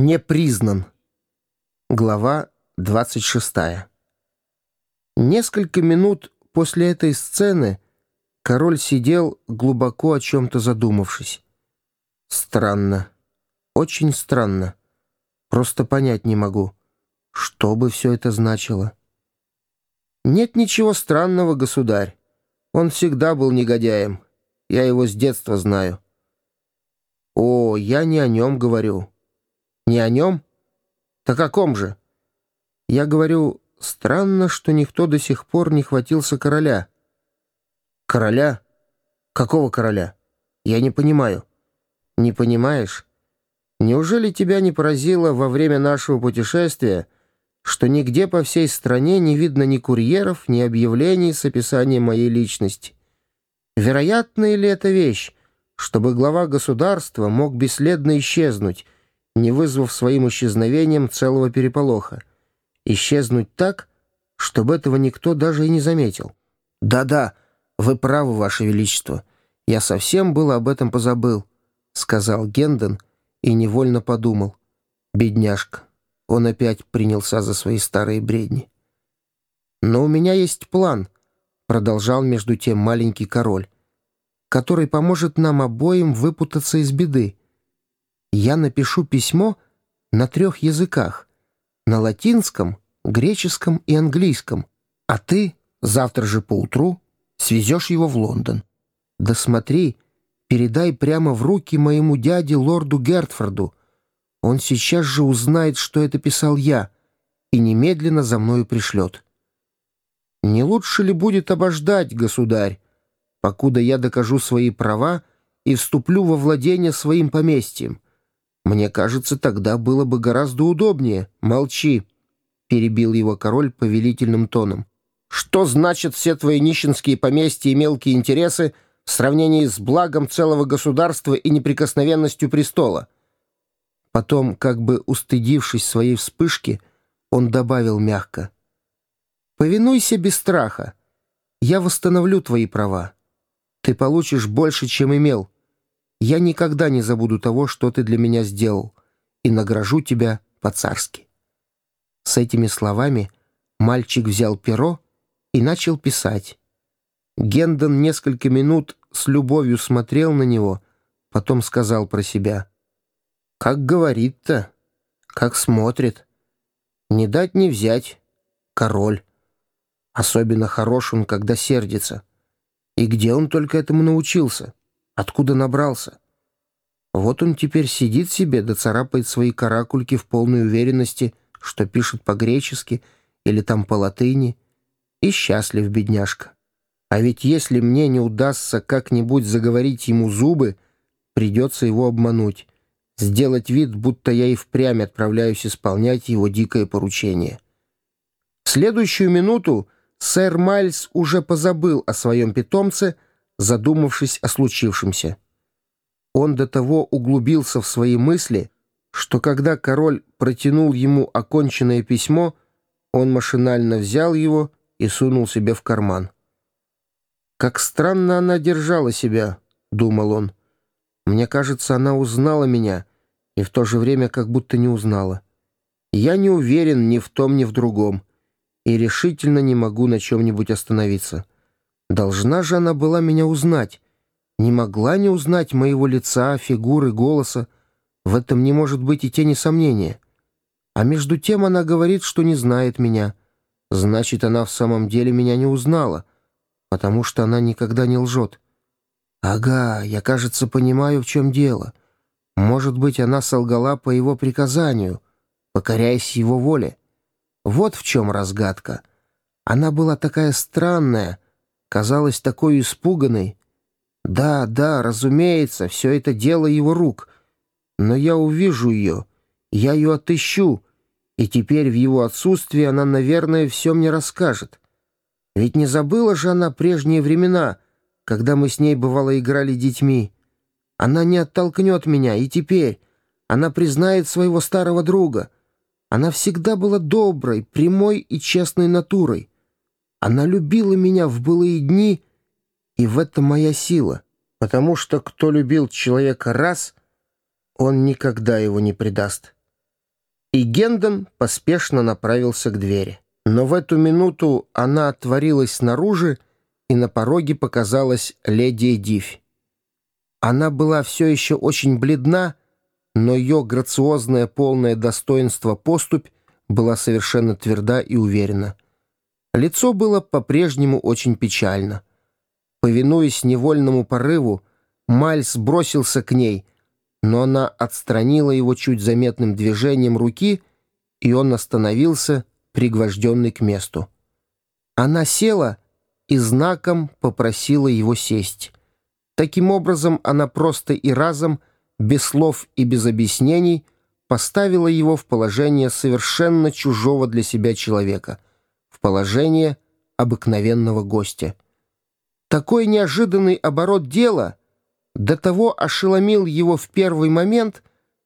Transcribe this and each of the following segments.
Не признан. Глава 26. Несколько минут после этой сцены король сидел, глубоко о чем-то задумавшись. Странно. Очень странно. Просто понять не могу, что бы все это значило. Нет ничего странного, государь. Он всегда был негодяем. Я его с детства знаю. О, я не о нем говорю. Не о нем? Так о ком же? Я говорю, странно, что никто до сих пор не хватился короля. Короля? Какого короля? Я не понимаю. Не понимаешь? Неужели тебя не поразило во время нашего путешествия, что нигде по всей стране не видно ни курьеров, ни объявлений с описанием моей личности? Вероятна ли эта вещь, чтобы глава государства мог бесследно исчезнуть, не вызвав своим исчезновением целого переполоха. Исчезнуть так, чтобы этого никто даже и не заметил. «Да-да, вы правы, Ваше Величество. Я совсем было об этом позабыл», — сказал Гендон и невольно подумал. «Бедняжка, он опять принялся за свои старые бредни». «Но у меня есть план», — продолжал между тем маленький король, «который поможет нам обоим выпутаться из беды я напишу письмо на трех языках — на латинском, греческом и английском, а ты завтра же поутру свезешь его в Лондон. Да смотри, передай прямо в руки моему дяде лорду Гертфорду. Он сейчас же узнает, что это писал я, и немедленно за мною пришлет. Не лучше ли будет обождать, государь, покуда я докажу свои права и вступлю во владение своим поместьем? Мне кажется, тогда было бы гораздо удобнее. Молчи, перебил его король повелительным тоном. Что значат все твои нищенские поместья и мелкие интересы в сравнении с благом целого государства и неприкосновенностью престола? Потом, как бы устыдившись своей вспышки, он добавил мягко. «Повинуйся без страха. Я восстановлю твои права. Ты получишь больше, чем имел. Я никогда не забуду того, что ты для меня сделал, и награжу тебя по-царски». С этими словами мальчик взял перо и начал писать. Гендон несколько минут с любовью смотрел на него, потом сказал про себя. «Как говорит-то, как смотрит. Не дать не взять. Король. Особенно хорош он, когда сердится. И где он только этому научился?» Откуда набрался? Вот он теперь сидит себе, да царапает свои каракульки в полной уверенности, что пишет по-гречески или там по-латыни, и счастлив, бедняжка. А ведь если мне не удастся как-нибудь заговорить ему зубы, придется его обмануть, сделать вид, будто я и впрямь отправляюсь исполнять его дикое поручение. В следующую минуту сэр Майльс уже позабыл о своем питомце — задумавшись о случившемся. Он до того углубился в свои мысли, что когда король протянул ему оконченное письмо, он машинально взял его и сунул себе в карман. «Как странно она держала себя», — думал он. «Мне кажется, она узнала меня, и в то же время как будто не узнала. Я не уверен ни в том, ни в другом, и решительно не могу на чем-нибудь остановиться». Должна же она была меня узнать. Не могла не узнать моего лица, фигуры, голоса. В этом не может быть и тени сомнения. А между тем она говорит, что не знает меня. Значит, она в самом деле меня не узнала, потому что она никогда не лжет. Ага, я, кажется, понимаю, в чем дело. Может быть, она солгала по его приказанию, покоряясь его воле. Вот в чем разгадка. Она была такая странная, казалась такой испуганной. Да, да, разумеется, все это дело его рук. Но я увижу ее, я ее отыщу, и теперь в его отсутствии она, наверное, все мне расскажет. Ведь не забыла же она прежние времена, когда мы с ней, бывало, играли детьми. Она не оттолкнет меня, и теперь она признает своего старого друга. Она всегда была доброй, прямой и честной натурой. Она любила меня в былые дни, и в этом моя сила, потому что кто любил человека раз, он никогда его не предаст. И Гендон поспешно направился к двери. Но в эту минуту она отворилась снаружи, и на пороге показалась леди Эдивь. Она была все еще очень бледна, но ее грациозное полное достоинство поступь была совершенно тверда и уверена. Лицо было по-прежнему очень печально. Повинуясь невольному порыву, Мальс бросился к ней, но она отстранила его чуть заметным движением руки, и он остановился, пригвожденный к месту. Она села и знаком попросила его сесть. Таким образом, она просто и разом, без слов и без объяснений, поставила его в положение совершенно чужого для себя человека, в положение обыкновенного гостя. Такой неожиданный оборот дела до того ошеломил его в первый момент,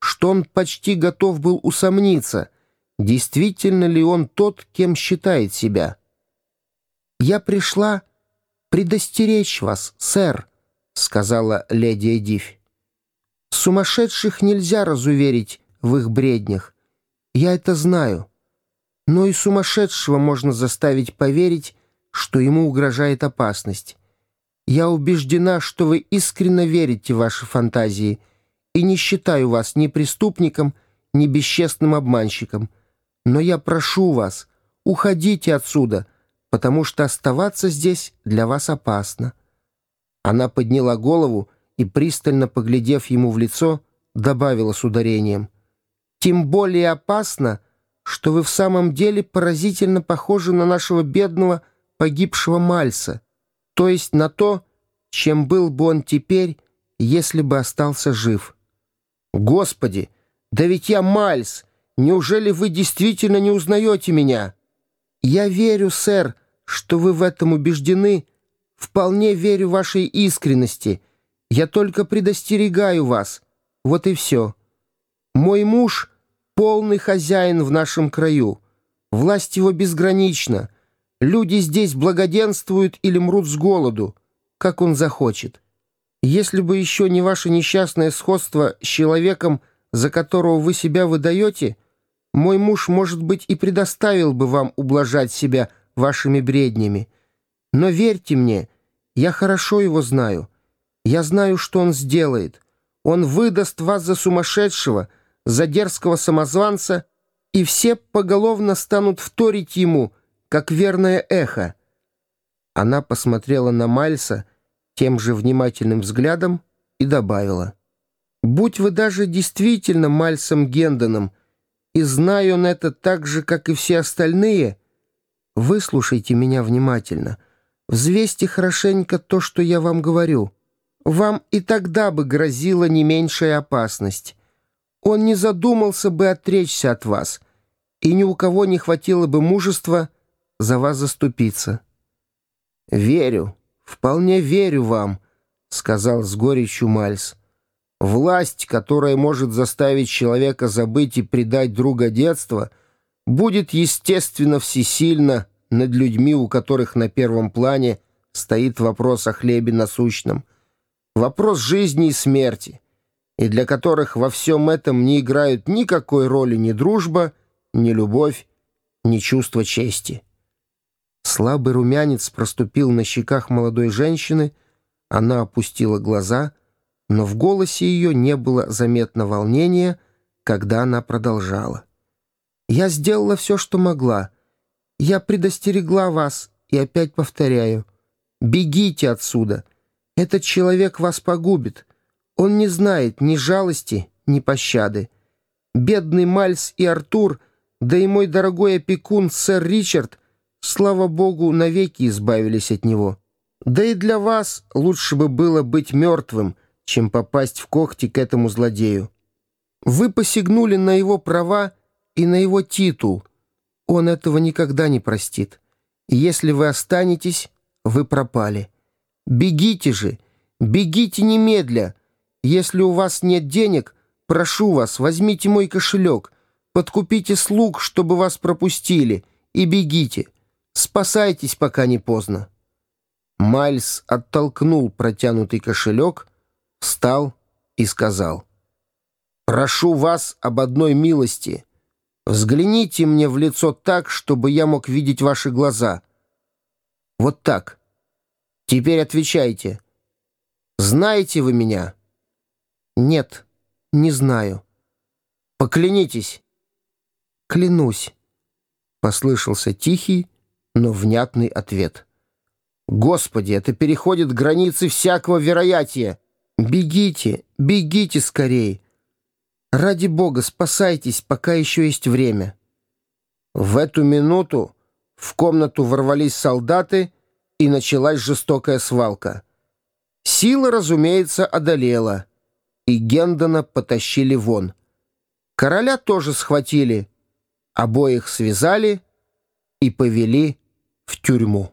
что он почти готов был усомниться, действительно ли он тот, кем считает себя. «Я пришла предостеречь вас, сэр», — сказала леди Эдивь. «Сумасшедших нельзя разуверить в их бреднях. Я это знаю. Но и сумасшедшего можно заставить поверить, что ему угрожает опасность. Я убеждена, что вы искренне верите в ваши фантазии и не считаю вас ни преступником, ни бесчестным обманщиком. Но я прошу вас, уходите отсюда, потому что оставаться здесь для вас опасно». Она подняла голову и, пристально поглядев ему в лицо, добавила с ударением. «Тем более опасно, что вы в самом деле поразительно похожи на нашего бедного погибшего Мальса то есть на то, чем был бы он теперь, если бы остался жив. Господи, да ведь я Мальс! Неужели вы действительно не узнаете меня? Я верю, сэр, что вы в этом убеждены. Вполне верю вашей искренности. Я только предостерегаю вас. Вот и все. Мой муж — полный хозяин в нашем краю. Власть его безгранична. Люди здесь благоденствуют или мрут с голоду, как он захочет. Если бы еще не ваше несчастное сходство с человеком, за которого вы себя выдаете, мой муж, может быть, и предоставил бы вам ублажать себя вашими бреднями. Но верьте мне, я хорошо его знаю. Я знаю, что он сделает. Он выдаст вас за сумасшедшего, за дерзкого самозванца, и все поголовно станут вторить ему — как верное эхо. Она посмотрела на Мальса тем же внимательным взглядом и добавила. «Будь вы даже действительно Мальсом Гендоном, и знаю он это так же, как и все остальные, выслушайте меня внимательно, взвесьте хорошенько то, что я вам говорю. Вам и тогда бы грозила не меньшая опасность. Он не задумался бы отречься от вас, и ни у кого не хватило бы мужества за вас заступиться». «Верю, вполне верю вам», — сказал с горечью Мальс. «Власть, которая может заставить человека забыть и предать друга детства, будет, естественно, всесильна над людьми, у которых на первом плане стоит вопрос о хлебе насущном, вопрос жизни и смерти, и для которых во всем этом не играют никакой роли ни дружба, ни любовь, ни чувство чести». Слабый румянец проступил на щеках молодой женщины, она опустила глаза, но в голосе ее не было заметно волнения, когда она продолжала. «Я сделала все, что могла. Я предостерегла вас и опять повторяю. Бегите отсюда. Этот человек вас погубит. Он не знает ни жалости, ни пощады. Бедный Мальс и Артур, да и мой дорогой опекун, сэр Ричард — слава богу, навеки избавились от него. Да и для вас лучше бы было быть мертвым, чем попасть в когти к этому злодею. Вы посягнули на его права и на его титул. Он этого никогда не простит. Если вы останетесь, вы пропали. Бегите же, бегите немедля. Если у вас нет денег, прошу вас, возьмите мой кошелек, подкупите слуг, чтобы вас пропустили, и бегите. Спасайтесь, пока не поздно». Мальс оттолкнул протянутый кошелек, встал и сказал, «Прошу вас об одной милости. Взгляните мне в лицо так, чтобы я мог видеть ваши глаза. Вот так. Теперь отвечайте. Знаете вы меня? Нет, не знаю. Поклянитесь. Клянусь. Послышался тихий, но внятный ответ. Господи, это переходит границы всякого вероятия. Бегите, бегите скорей. Ради Бога, спасайтесь, пока еще есть время. В эту минуту в комнату ворвались солдаты, и началась жестокая свалка. Сила, разумеется, одолела, и Гендона потащили вон. Короля тоже схватили, обоих связали и повели в тюрьму.